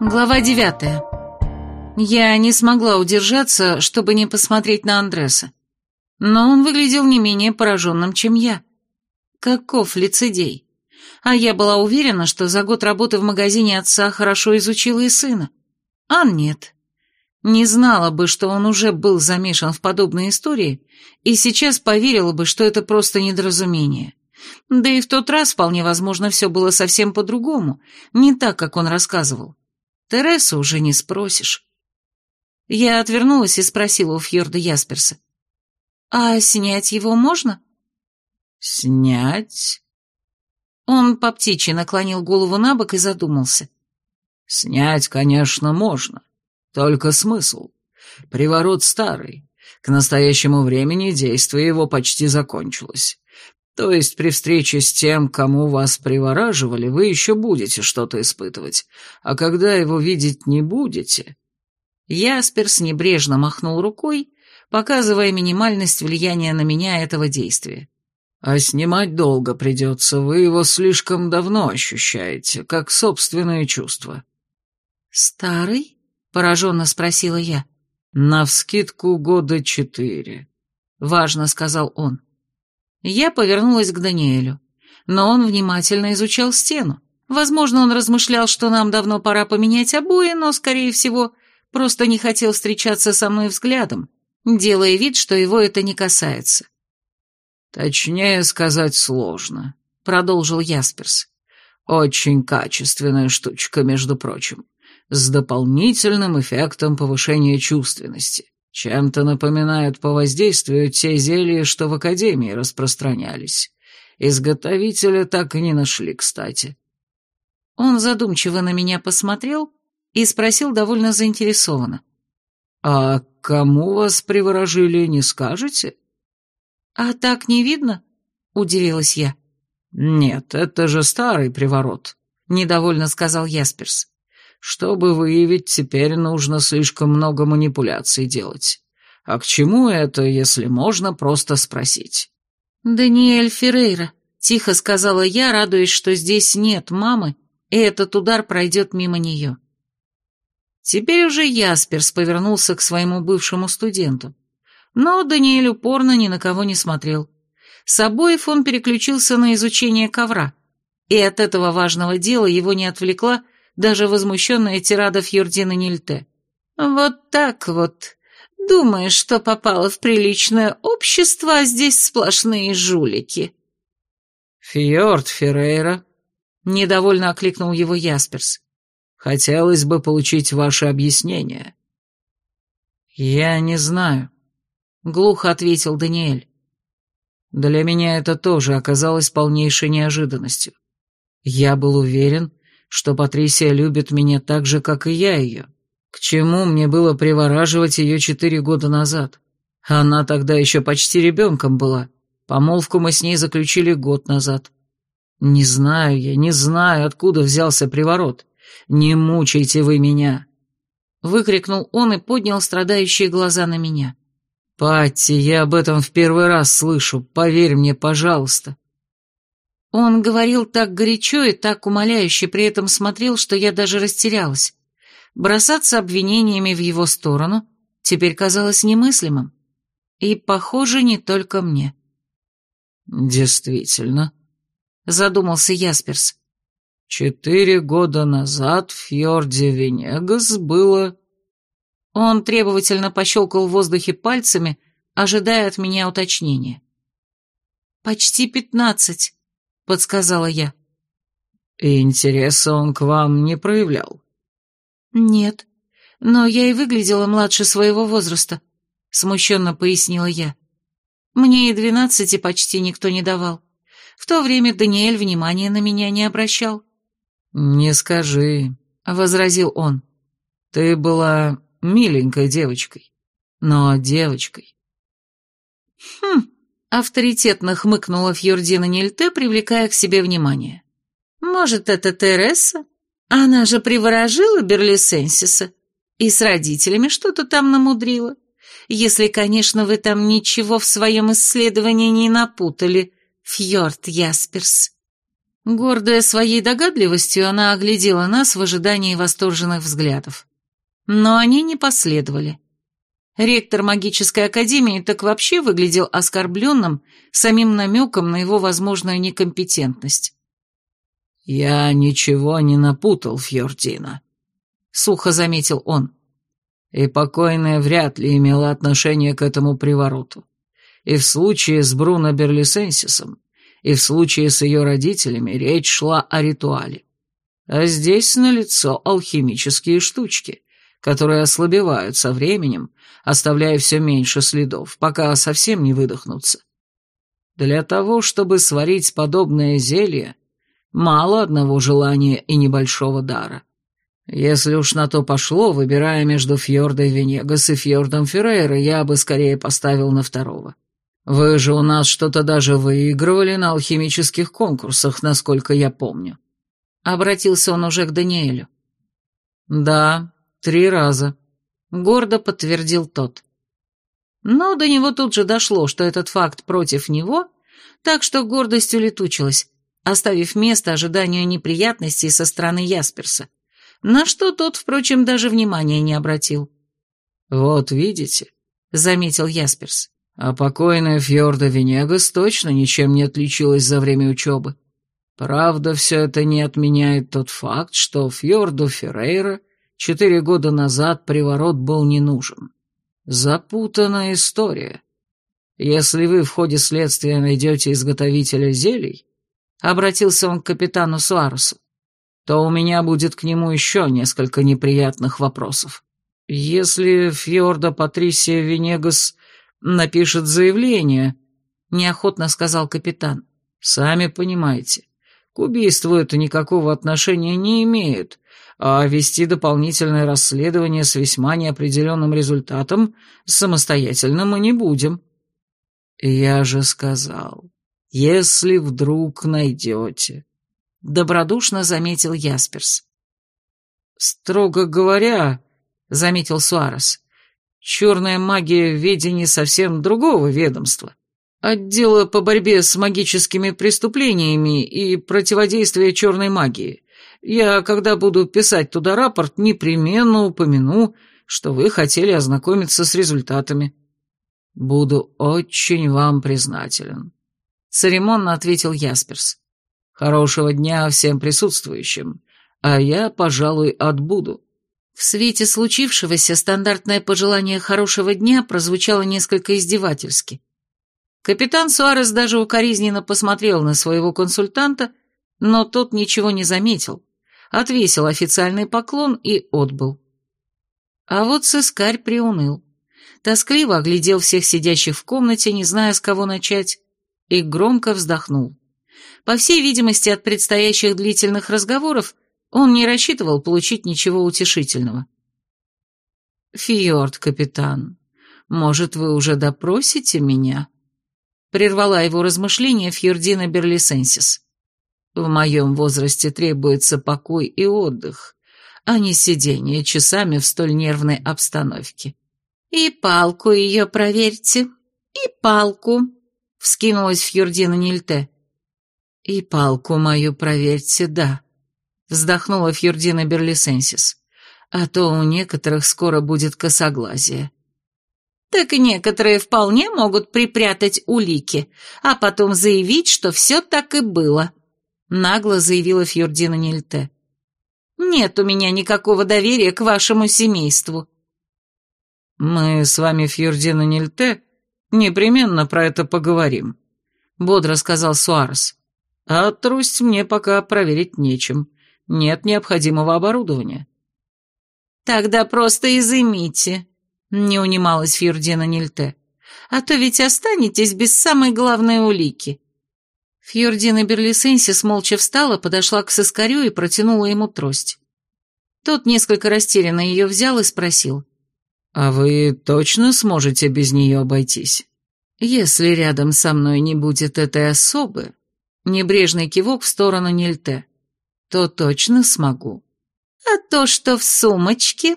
Глава девятая. Я не смогла удержаться, чтобы не посмотреть на Андреса. Но он выглядел не менее пораженным, чем я. Каков лицедей. А я была уверена, что за год работы в магазине отца хорошо изучила и сына. А нет. Не знала бы, что он уже был замешан в подобной истории, и сейчас поверила бы, что это просто недоразумение. Да и в тот раз, вполне возможно, все было совсем по-другому, не так, как он рассказывал. Тересу уже не спросишь. Я отвернулась и спросила у Фьорда Ясперса. «А снять его можно?» «Снять?» Он по птичьи наклонил голову на бок и задумался. «Снять, конечно, можно. Только смысл. Приворот старый. К настоящему времени действие его почти закончилось. То есть при встрече с тем, кому вас привораживали, вы еще будете что-то испытывать, а когда его видеть не будете...» Ясперс небрежно махнул рукой, показывая минимальность влияния на меня этого действия. «А снимать долго придется, вы его слишком давно ощущаете, как собственное чувство». «Старый?» — пораженно спросила я. «Навскидку года четыре», — важно сказал он. Я повернулась к Даниэлю, но он внимательно изучал стену. Возможно, он размышлял, что нам давно пора поменять обои, но, скорее всего, просто не хотел встречаться со мной взглядом, делая вид, что его это не касается. «Точнее сказать сложно», — продолжил Ясперс. «Очень качественная штучка, между прочим, с дополнительным эффектом повышения чувственности. Чем-то напоминают по воздействию те зелья, что в Академии распространялись. Изготовителя так и не нашли, кстати. Он задумчиво на меня посмотрел и спросил довольно заинтересованно. «А кому вас приворожили, не скажете?» «А так не видно?» — удивилась я. «Нет, это же старый приворот», — недовольно сказал Ясперс. Чтобы выявить, теперь нужно слишком много манипуляций делать. А к чему это, если можно просто спросить? «Даниэль Феррейра», — тихо сказала я, радуясь, что здесь нет мамы, и этот удар пройдет мимо нее. Теперь уже Ясперс повернулся к своему бывшему студенту. Но Даниэль упорно ни на кого не смотрел. С обоев он переключился на изучение ковра, и от этого важного дела его не отвлекла даже возмущенная тирада Фьордина Нильте. «Вот так вот. Думаешь, что попала в приличное общество, а здесь сплошные жулики». «Фьорд Феррейра», — недовольно окликнул его Ясперс. «Хотелось бы получить ваше объяснение». «Я не знаю», — глухо ответил Даниэль. Для меня это тоже оказалось полнейшей неожиданностью. Я был уверен, что Патрисия любит меня так же, как и я ее. К чему мне было привораживать ее четыре года назад? Она тогда еще почти ребенком была. Помолвку мы с ней заключили год назад. Не знаю я, не знаю, откуда взялся приворот. Не мучайте вы меня!» Выкрикнул он и поднял страдающие глаза на меня. «Патти, я об этом в первый раз слышу, поверь мне, пожалуйста». Он говорил так горячо и так умоляюще, при этом смотрел, что я даже растерялась. Бросаться обвинениями в его сторону теперь казалось немыслимым. И, похоже, не только мне. «Действительно», — задумался Ясперс. «Четыре года назад в фьорде Венегас было...» Он требовательно пощелкал в воздухе пальцами, ожидая от меня уточнения. «Почти пятнадцать», подсказала я. Интереса он к вам не проявлял? Нет, но я и выглядела младше своего возраста, смущенно пояснила я. Мне и двенадцати почти никто не давал. В то время Даниэль внимания на меня не обращал. «Не скажи», — возразил он. «Ты была миленькой девочкой, но девочкой». «Хм, Авторитетно хмыкнула Фьордина Нильте, привлекая к себе внимание. «Может, это Тереса? Она же приворожила Берлисенсиса и с родителями что-то там намудрила. Если, конечно, вы там ничего в своем исследовании не напутали, Фьорд Ясперс». Гордая своей догадливостью, она оглядела нас в ожидании восторженных взглядов. Но они не последовали. Ректор магической академии так вообще выглядел оскорбленным самим намеком на его возможную некомпетентность. «Я ничего не напутал, Фьордина», — сухо заметил он. «И покойная вряд ли имела отношение к этому привороту. И в случае с Бруно Берлисенсисом, и в случае с ее родителями речь шла о ритуале. А здесь налицо алхимические штучки, которые ослабевают со временем, оставляя все меньше следов, пока совсем не выдохнутся. Для того, чтобы сварить подобное зелье, мало одного желания и небольшого дара. Если уж на то пошло, выбирая между Фьордой Венегас и Фьордом Феррейра, я бы скорее поставил на второго. Вы же у нас что-то даже выигрывали на алхимических конкурсах, насколько я помню. Обратился он уже к Даниэлю. Да, три раза. Гордо подтвердил тот. Но до него тут же дошло, что этот факт против него, так что гордость улетучилась, оставив место ожиданию неприятностей со стороны Ясперса, на что тот, впрочем, даже внимания не обратил. «Вот видите», — заметил Ясперс, а покойная Фьорда Венегас точно ничем не отличилась за время учебы. Правда, все это не отменяет тот факт, что Фьорду Феррейра четыре года назад приворот был не нужен. Запутанная история. Если вы в ходе следствия найдете изготовителя зелий, обратился он к капитану Суаресу, то у меня будет к нему еще несколько неприятных вопросов. Если Фьорда Патрисия Венегас напишет заявление», — неохотно сказал капитан. «Сами понимаете, к убийству это никакого отношения не имеет, а вести дополнительное расследование с весьма неопределенным результатом самостоятельно мы не будем». «Я же сказал, если вдруг найдете», — добродушно заметил Ясперс. «Строго говоря», — заметил Суарес, Черная магия в ведении совсем другого ведомства. Отдела по борьбе с магическими преступлениями и противодействие черной магии. Я, когда буду писать туда рапорт, непременно упомяну, что вы хотели ознакомиться с результатами. Буду очень вам признателен. Церемонно ответил Ясперс. Хорошего дня всем присутствующим, а я, пожалуй, отбуду. В свете случившегося стандартное пожелание хорошего дня прозвучало несколько издевательски. Капитан Суарес даже укоризненно посмотрел на своего консультанта, но тот ничего не заметил, отвесил официальный поклон и отбыл. А вот сыскарь приуныл. Тоскливо оглядел всех сидящих в комнате, не зная, с кого начать, и громко вздохнул. По всей видимости, от предстоящих длительных разговоров он не рассчитывал получить ничего утешительного. «Фьорд, капитан, может, вы уже допросите меня?» Прервала его размышления Фьордина Берлисенсис. «В моем возрасте требуется покой и отдых, а не сидение часами в столь нервной обстановке». «И палку ее проверьте, и палку», — вскинулась Фьордина Нильте. «И палку мою проверьте, да», вздохнула Фьюрдина Берлисенсис. А то у некоторых скоро будет косоглазие. Так некоторые вполне могут припрятать улики, а потом заявить, что все так и было, нагло заявила Фьюрдина Нильте. Нет у меня никакого доверия к вашему семейству. Мы с вами, Фьюрдина Нильте, непременно про это поговорим, бодро сказал Суарес. А трусть мне пока проверить нечем нет необходимого оборудования. «Тогда просто изымите», — не унималась Фьюрдина Нильте. «А то ведь останетесь без самой главной улики». Фьюрдина Берлисенсис молча встала, подошла к соскарю и протянула ему трость. Тот несколько растерянно ее взял и спросил. «А вы точно сможете без нее обойтись?» «Если рядом со мной не будет этой особы...» Небрежный кивок в сторону Нильте то точно смогу. А то, что в сумочке...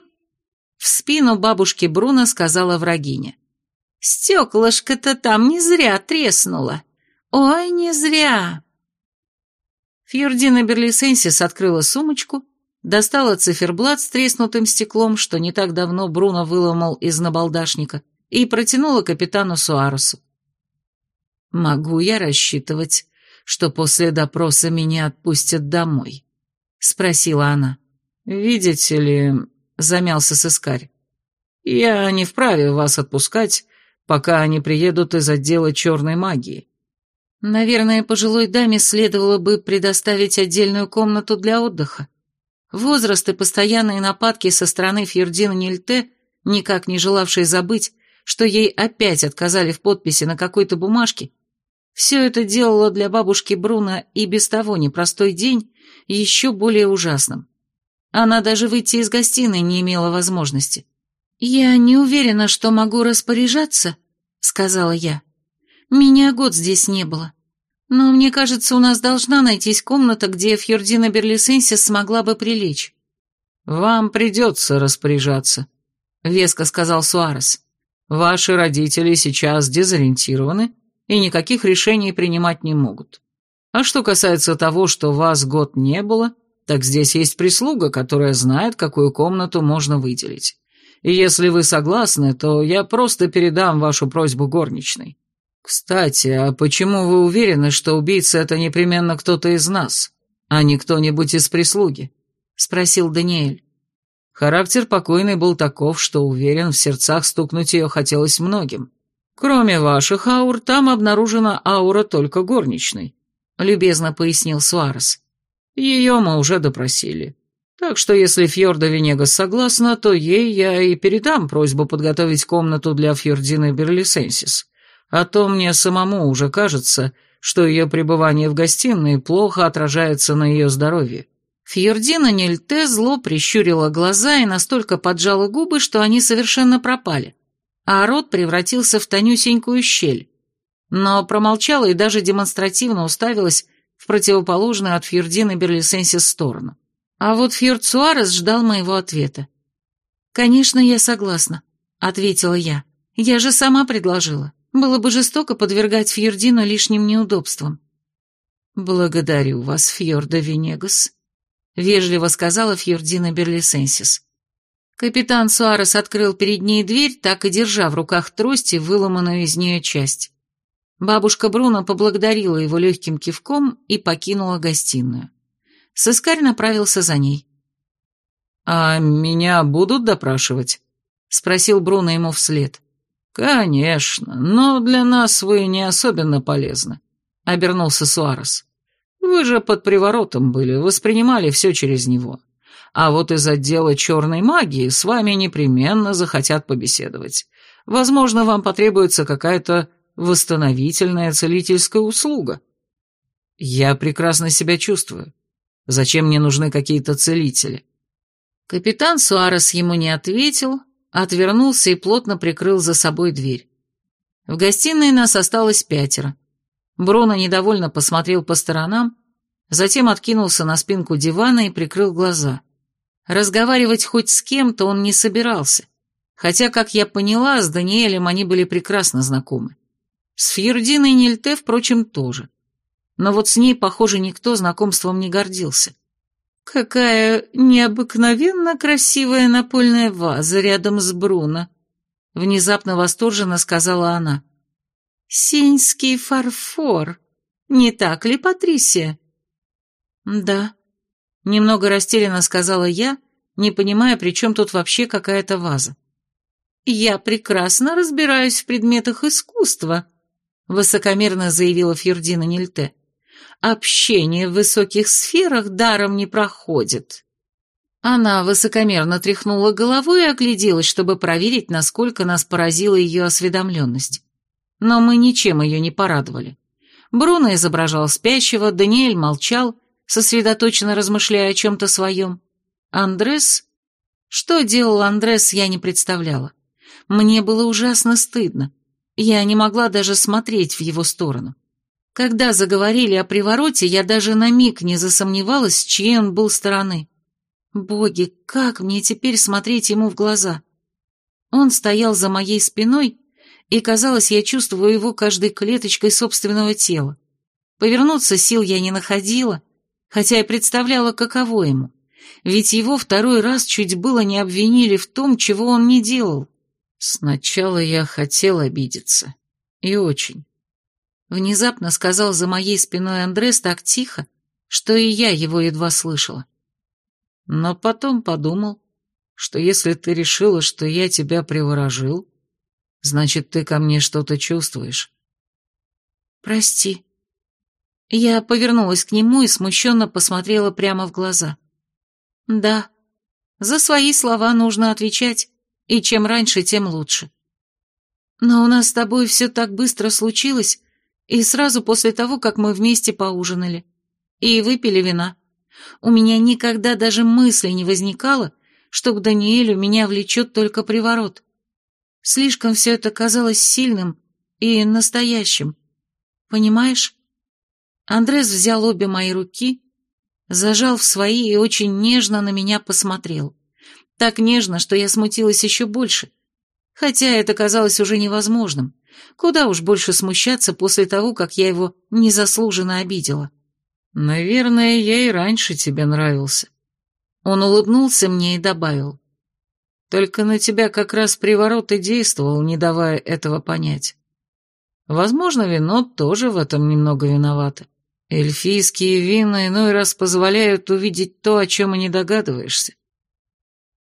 В спину бабушки Бруно сказала врагиня. Стеклышко-то там не зря треснуло. Ой, не зря. Фьюрдина Берлисенсис открыла сумочку, достала циферблат с треснутым стеклом, что не так давно Бруно выломал из набалдашника, и протянула капитану Суаресу. «Могу я рассчитывать, что после допроса меня отпустят домой?» — спросила она. «Видите ли...» — замялся сыскарь. «Я не вправе вас отпускать, пока они приедут из отдела черной магии». Наверное, пожилой даме следовало бы предоставить отдельную комнату для отдыха. Возраст и постоянные нападки со стороны Фьердина Нильте, никак не желавшей забыть, что ей опять отказали в подписи на какой-то бумажке, все это делало для бабушки Бруно и без того непростой день еще более ужасным. Она даже выйти из гостиной не имела возможности. «Я не уверена, что могу распоряжаться», — сказала я. Меня год здесь не было. Но мне кажется, у нас должна найтись комната, где Фьордина Берлисенсис смогла бы прилечь. «Вам придется распоряжаться», — веско сказал Суарес. «Ваши родители сейчас дезориентированы и никаких решений принимать не могут. А что касается того, что вас год не было, так здесь есть прислуга, которая знает, какую комнату можно выделить. И если вы согласны, то я просто передам вашу просьбу горничной. «Кстати, а почему вы уверены, что убийца — это непременно кто-то из нас, а не кто-нибудь из прислуги?» — спросил Даниэль. Характер покойной был таков, что, уверен, в сердцах стукнуть ее хотелось многим. «Кроме ваших аур, там обнаружена аура только горничной», — любезно пояснил Суарес. «Ее мы уже допросили. Так что если Фьорда Венегас согласна, то ей я и передам просьбу подготовить комнату для Фьордины Берлисенсис. А то мне самому уже кажется, что ее пребывание в гостиной плохо отражается на ее здоровье. Фьердина Нельте зло прищурила глаза и настолько поджала губы, что они совершенно пропали, а рот превратился в тонюсенькую щель. Но промолчала и даже демонстративно уставилась в противоположную от Фьердины Берлисенсис сторону. А вот Фьорд Суарес ждал моего ответа. «Конечно, я согласна», — ответила я. «Я же сама предложила». Было бы жестоко подвергать Фьордину лишним неудобствам. «Благодарю вас, Фьорда Венегас», — вежливо сказала Фьордина Берлисенсис. Капитан Суарес открыл перед ней дверь, так и держа в руках трости, выломанную из нее часть. Бабушка Бруно поблагодарила его легким кивком и покинула гостиную. Сыскарь направился за ней. «А меня будут допрашивать?» — спросил Бруно ему вслед. «Конечно, но для нас вы не особенно полезны», — обернулся Суарес. «Вы же под приворотом были, воспринимали все через него. А вот из отдела черной магии с вами непременно захотят побеседовать. Возможно, вам потребуется какая-то восстановительная целительская услуга». «Я прекрасно себя чувствую. Зачем мне нужны какие-то целители?» Капитан Суарес ему не ответил, отвернулся и плотно прикрыл за собой дверь. В гостиной нас осталось пятеро. Бруно недовольно посмотрел по сторонам, затем откинулся на спинку дивана и прикрыл глаза. Разговаривать хоть с кем-то он не собирался, хотя, как я поняла, с Даниэлем они были прекрасно знакомы. С Фьердиной Нильте, впрочем, тоже. Но вот с ней, похоже, никто знакомством не гордился. «Какая необыкновенно красивая напольная ваза рядом с Бруно», — внезапно восторженно сказала она. «Синьский фарфор, не так ли, Патрисия?» «Да», — немного растерянно сказала я, не понимая, при чем тут вообще какая-то ваза. «Я прекрасно разбираюсь в предметах искусства», — высокомерно заявила Фьюрдина Нильте общение в высоких сферах даром не проходит». Она высокомерно тряхнула головой и огляделась, чтобы проверить, насколько нас поразила ее осведомленность. Но мы ничем ее не порадовали. Бруно изображал спящего, Даниэль молчал, сосредоточенно размышляя о чем-то своем. Андрес... Что делал Андрес, я не представляла. Мне было ужасно стыдно. Я не могла даже смотреть в его сторону. Когда заговорили о привороте, я даже на миг не засомневалась, с чьей он был стороны. Боги, как мне теперь смотреть ему в глаза? Он стоял за моей спиной, и, казалось, я чувствую его каждой клеточкой собственного тела. Повернуться сил я не находила, хотя и представляла, каково ему, ведь его второй раз чуть было не обвинили в том, чего он не делал. Сначала я хотел обидеться. И очень. Внезапно сказал за моей спиной Андрес так тихо, что и я его едва слышала. Но потом подумал, что если ты решила, что я тебя приворожил, значит, ты ко мне что-то чувствуешь. Прости. Я повернулась к нему и смущенно посмотрела прямо в глаза. Да, за свои слова нужно отвечать, и чем раньше, тем лучше. Но у нас с тобой все так быстро случилось, и сразу после того, как мы вместе поужинали и выпили вина. У меня никогда даже мысли не возникало, что к Даниэлю меня влечет только приворот. Слишком все это казалось сильным и настоящим. Понимаешь? Андрес взял обе мои руки, зажал в свои и очень нежно на меня посмотрел. Так нежно, что я смутилась еще больше. Хотя это казалось уже невозможным. Куда уж больше смущаться после того, как я его незаслуженно обидела. «Наверное, я и раньше тебе нравился». Он улыбнулся мне и добавил. «Только на тебя как раз приворот и действовал, не давая этого понять. Возможно, вино тоже в этом немного виновато. Эльфийские вина иной раз позволяют увидеть то, о чем и не догадываешься.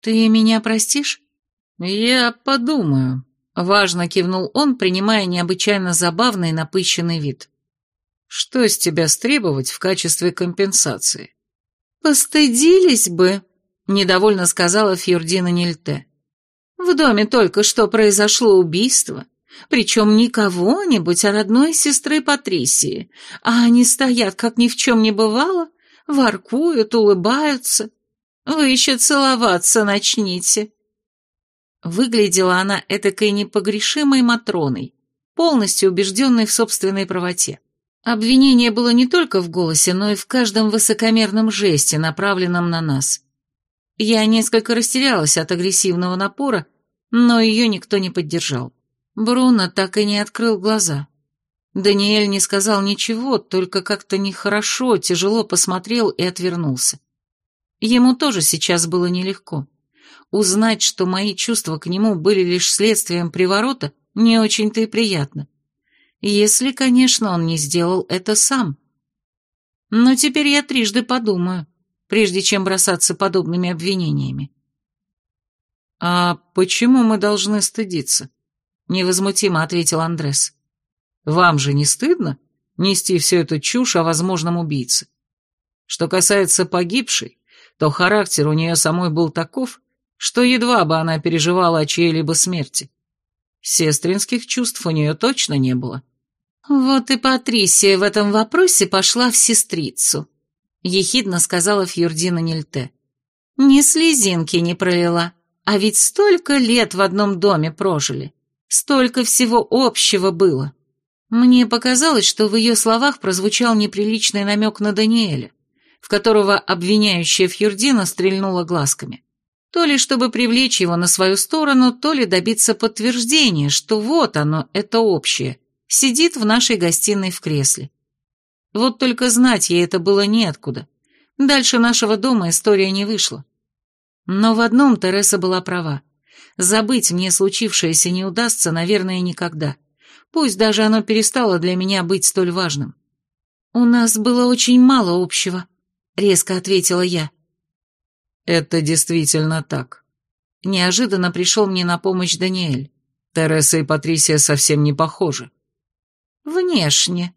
«Ты меня простишь?» «Я подумаю», — важно кивнул он, принимая необычайно забавный напыщенный вид. «Что с тебя стребовать в качестве компенсации?» «Постыдились бы», — недовольно сказала Фьюрдина Нильте. «В доме только что произошло убийство, причем не кого-нибудь, а родной сестры Патрисии, а они стоят, как ни в чем не бывало, воркуют, улыбаются. Вы еще целоваться начните». Выглядела она этакой непогрешимой Матроной, полностью убежденной в собственной правоте. Обвинение было не только в голосе, но и в каждом высокомерном жесте, направленном на нас. Я несколько растерялась от агрессивного напора, но ее никто не поддержал. Бруно так и не открыл глаза. Даниэль не сказал ничего, только как-то нехорошо, тяжело посмотрел и отвернулся. Ему тоже сейчас было нелегко. Узнать, что мои чувства к нему были лишь следствием приворота, не очень-то и приятно. Если, конечно, он не сделал это сам. Но теперь я трижды подумаю, прежде чем бросаться подобными обвинениями. «А почему мы должны стыдиться?» — невозмутимо ответил Андрес. «Вам же не стыдно нести всю эту чушь о возможном убийце? Что касается погибшей, то характер у нее самой был таков, что едва бы она переживала о чьей-либо смерти. Сестринских чувств у нее точно не было. «Вот и Патрисия в этом вопросе пошла в сестрицу», — ехидно сказала Фьюрдина Нильте. «Ни слезинки не пролила, а ведь столько лет в одном доме прожили, столько всего общего было». Мне показалось, что в ее словах прозвучал неприличный намек на Даниэля в которого обвиняющая Фьюрдина стрельнула глазками. То ли чтобы привлечь его на свою сторону, то ли добиться подтверждения, что вот оно, это общее, сидит в нашей гостиной в кресле. Вот только знать ей это было неоткуда. Дальше нашего дома история не вышла. Но в одном Тереса была права. Забыть мне случившееся не удастся, наверное, никогда. Пусть даже оно перестало для меня быть столь важным. У нас было очень мало общего, резко ответила я. Это действительно так. Неожиданно пришел мне на помощь Даниэль. Тереса и Патрисия совсем не похожи. Внешне,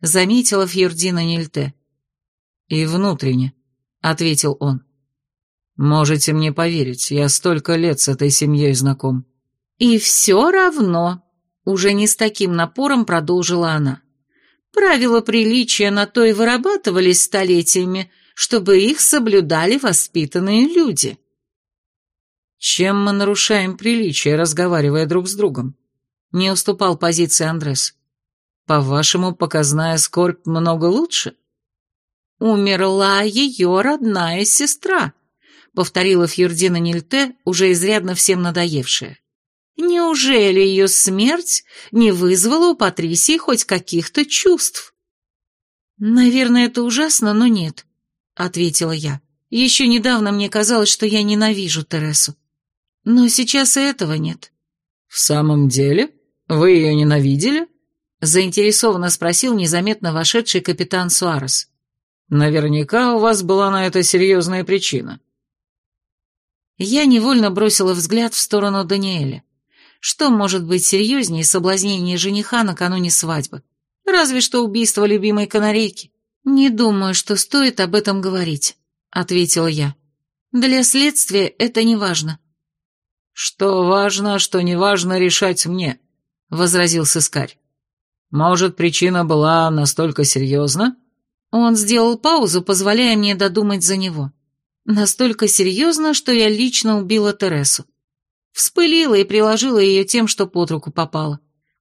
заметила Фьюрдина Нильте. И внутренне, ответил он. Можете мне поверить, я столько лет с этой семьей знаком. И все равно, уже не с таким напором продолжила она. Правила приличия на то и вырабатывались столетиями, чтобы их соблюдали воспитанные люди. Чем мы нарушаем приличие, разговаривая друг с другом? Не уступал позиции Андрес. По-вашему, показная скорбь много лучше? Умерла ее родная сестра, повторила Фьюрдина Нильте, уже изрядно всем надоевшая. Неужели ее смерть не вызвала у Патрисии хоть каких-то чувств? Наверное, это ужасно, но нет. Ответила я. «Еще недавно мне казалось, что я ненавижу Тересу. Но сейчас и этого нет». «В самом деле? Вы ее ненавидели?» заинтересованно спросил незаметно вошедший капитан Суарес. «Наверняка у вас была на это серьезная причина». Я невольно бросила взгляд в сторону Даниэля. Что может быть серьезнее соблазнения жениха накануне свадьбы? Разве что убийство любимой канарейки. «Не думаю, что стоит об этом говорить», — ответила я. «Для следствия это не важно». «Что важно, что не важно решать мне», — возразил сыскарь. «Может, причина была настолько серьезна?» Он сделал паузу, позволяя мне додумать за него. Настолько серьезно, что я лично убила Тересу. Вспылила и приложила ее тем, что под руку попало.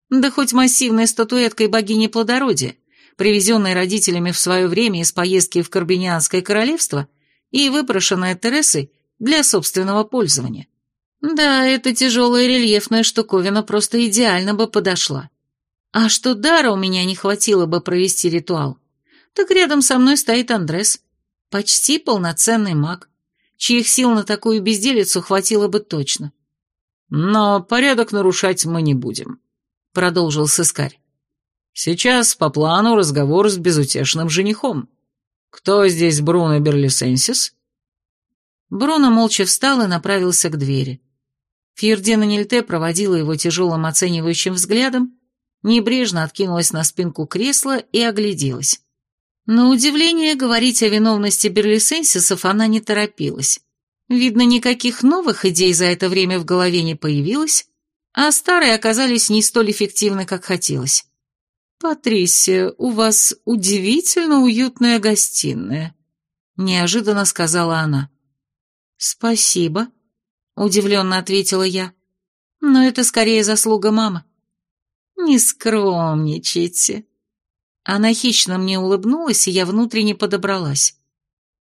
Да хоть массивной статуэткой богини плодородия, привезенной родителями в свое время из поездки в Карбинианское королевство и выпрошенная Тересой для собственного пользования. Да, эта тяжелая рельефная штуковина просто идеально бы подошла. А что дара у меня не хватило бы провести ритуал, так рядом со мной стоит Андрес, почти полноценный маг, чьих сил на такую безделицу хватило бы точно. «Но порядок нарушать мы не будем», — продолжил сыскарь. Сейчас по плану разговор с безутешным женихом. Кто здесь Бруно Берлисенсис?» Бруно молча встал и направился к двери. Фьердина Нильте проводила его тяжелым оценивающим взглядом, небрежно откинулась на спинку кресла и огляделась. На удивление, говорить о виновности Берлисенсисов она не торопилась. Видно, никаких новых идей за это время в голове не появилось, а старые оказались не столь эффективны, как хотелось. «Патрисия, у вас удивительно уютная гостиная», — неожиданно сказала она. «Спасибо», — удивленно ответила я. «Но это скорее заслуга мамы». «Не скромничайте». Она хищно мне улыбнулась, и я внутренне подобралась.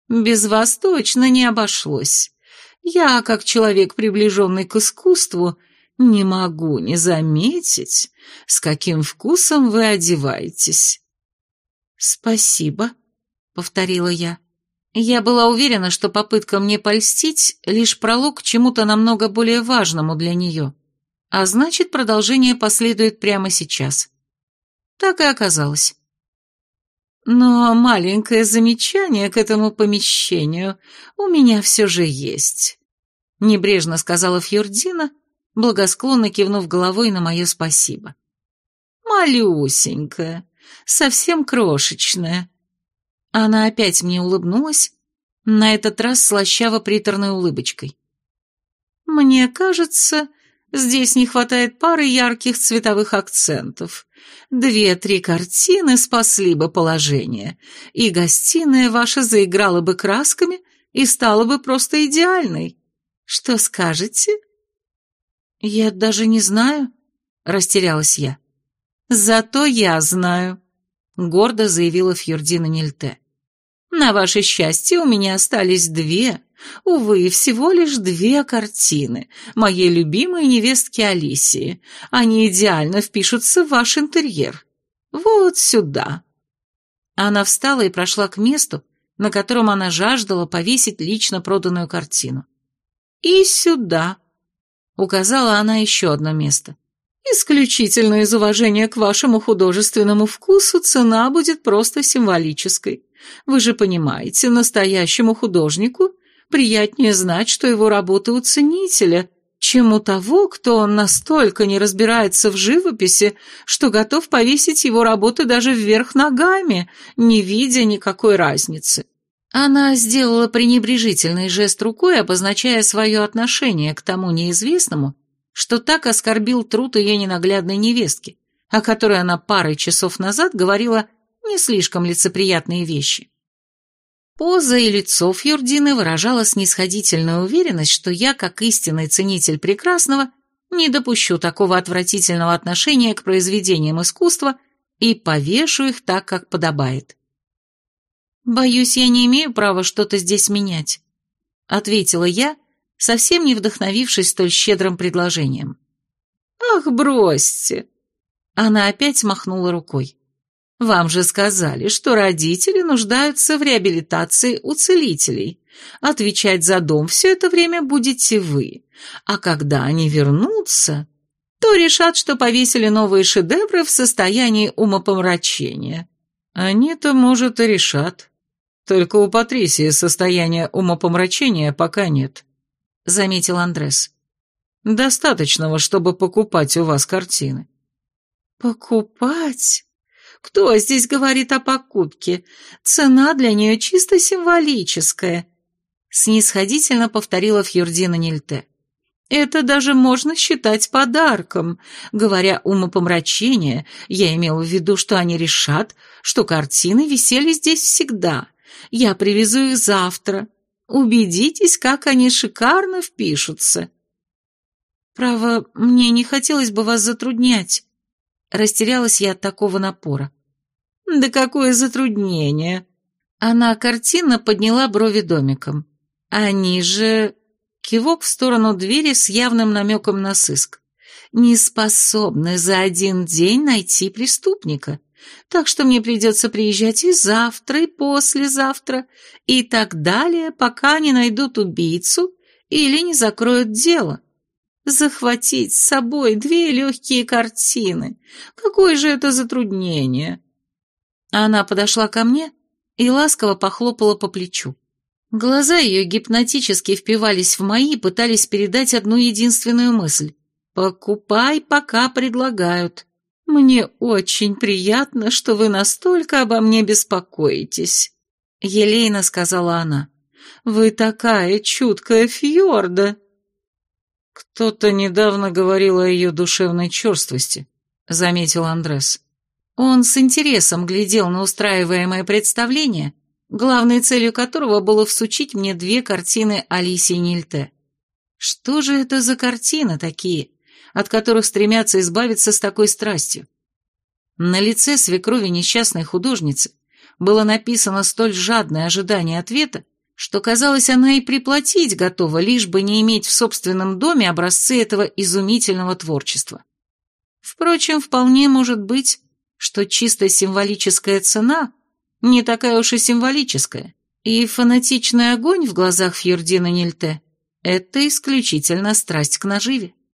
«Без вас точно не обошлось. Я, как человек, приближенный к искусству, — не могу не заметить, с каким вкусом вы одеваетесь». «Спасибо», — повторила я. Я была уверена, что попытка мне польстить — лишь пролог к чему-то намного более важному для нее, а значит, продолжение последует прямо сейчас. Так и оказалось. Но маленькое замечание к этому помещению у меня все же есть, — небрежно сказала Фьордина, — благосклонно кивнув головой на мое спасибо. «Малюсенькая, совсем крошечная». Она опять мне улыбнулась, на этот раз слащаво-приторной улыбочкой. «Мне кажется, здесь не хватает пары ярких цветовых акцентов. Две-три картины спасли бы положение, и гостиная ваша заиграла бы красками и стала бы просто идеальной. Что скажете?» «Я даже не знаю», — растерялась я. «Зато я знаю», — гордо заявила Фьюрдина Нильте. «На ваше счастье у меня остались две, увы, всего лишь две картины, моей любимой невестки Алисии. Они идеально впишутся в ваш интерьер. Вот сюда». Она встала и прошла к месту, на котором она жаждала повесить лично проданную картину. «И сюда», Указала она еще одно место. «Исключительно из уважения к вашему художественному вкусу цена будет просто символической. Вы же понимаете, настоящему художнику приятнее знать, что его работа у ценителя, чем у того, кто настолько не разбирается в живописи, что готов повесить его работы даже вверх ногами, не видя никакой разницы. Она сделала пренебрежительный жест рукой, обозначая свое отношение к тому неизвестному, что так оскорбил труд ее ненаглядной невестки, о которой она парой часов назад говорила не слишком лицеприятные вещи. Поза и лицо Фьордины выражала снисходительную уверенность, что я, как истинный ценитель прекрасного, не допущу такого отвратительного отношения к произведениям искусства и повешу их так, как подобает. «Боюсь, я не имею права что-то здесь менять», — ответила я, совсем не вдохновившись столь щедрым предложением. «Ах, бросьте!» Она опять махнула рукой. Вам же сказали, что родители нуждаются в реабилитации у целителей. Отвечать за дом все это время будете вы. А когда они вернутся, то решат, что повесили новые шедевры в состоянии умопомрачения. Они-то, может, и решат. Только у Патрисии состояния умопомрачения пока нет, — заметил Андрес. Достаточного, чтобы покупать у вас картины. Покупать? Кто здесь говорит о покупке? Цена для нее чисто символическая, — снисходительно повторила Фьюрдина Нильте. Это даже можно считать подарком. Говоря умопомрачение, я имела в виду, что они решат, что картины висели здесь всегда. Я привезу их завтра. Убедитесь, как они шикарно впишутся. Право, мне не хотелось бы вас затруднять. Растерялась я от такого напора. Да какое затруднение. Она картинно подняла брови домиком. Они же... Кивок в сторону двери с явным намеком на сыск. Не способны за один день найти преступника. Так что мне придется приезжать и завтра, и послезавтра, и так далее, пока не найдут убийцу или не закроют дело. Захватить с собой две легкие картины. Какое же это затруднение. Она подошла ко мне и ласково похлопала по плечу. Глаза ее гипнотически впивались в мои, пытались передать одну единственную мысль. «Покупай, пока предлагают. Мне очень приятно, что вы настолько обо мне беспокоитесь», — елейно сказала она. «Вы такая чуткая фьорда». «Кто-то недавно говорил о ее душевной черствости», — заметил Андрес. Он с интересом глядел на устраиваемое представление, главной целью которого было всучить мне две картины Алисии Нильте. Что же это за картины такие, от которых стремятся избавиться с такой страстью? На лице свекрови несчастной художницы было написано столь жадное ожидание ответа, что, казалось, она и приплатить готова, лишь бы не иметь в собственном доме образцы этого изумительного творчества. Впрочем, вполне может быть, что чисто символическая цена не такая уж и символическая, и фанатичный огонь в глазах Фьюрдина Нильте – это исключительно страсть к наживе.